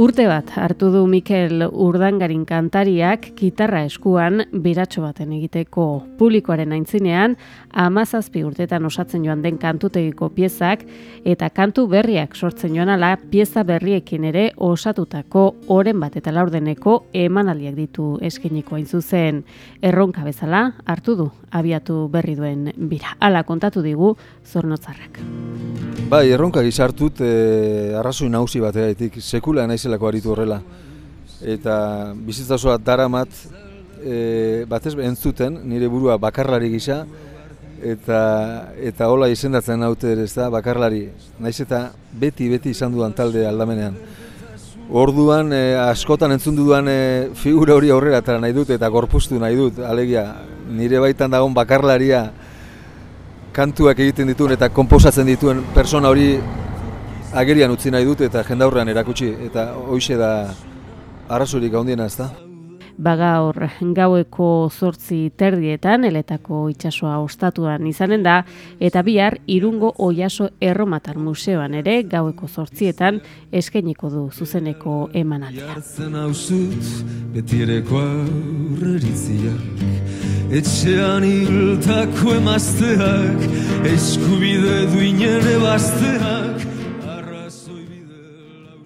Urte bat hartu du Mikel Urdangarin kantariak gitarra eskuan biratxo baten egiteko publikoaren aintzinean amazazpi urtetan osatzen joan den kantutegiko piezak eta kantu berriak sortzen joan ala pieza berriekin ere osatutako oren bat eta laurdeneko emanaldiak ditu eskeniko hain zuzen erronka bezala hartu du abiatu berri duen bira. Hala kontatu digu zornotzarrak. Bai, erronka gizartut, e, arrazoi nauzi bat egaitik, sekula naizelako aritu horrela. Eta bizitzazoa daramat, e, batez entzuten, nire burua bakarlari gisa, eta eta hola izendatzen naute ere, ez da, bakarlari. Naiz eta beti, beti izan dudan talde aldamenean. Orduan, e, askotan entzun dudan e, figura hori aurrera eta nahi dut, eta gorpustu nahi dut, alegia, nire baitan dagoen bakarlaria, kantuak egiten dituen eta konposatzen dituen persona hori agerian utzi nahi dut eta jendaurrean erakutsi eta hoize da arrazorik handiena ez da. Baga hor gaueko zortzi terdietan, eletako itsasoa ostatuan izanen da, eta bihar irungo oiaso erromatar museoan ere gaueko zortzietan eskeniko du zuzeneko emanaldia. Etxean hiltako emazteak, eskubide duinen ebazteak,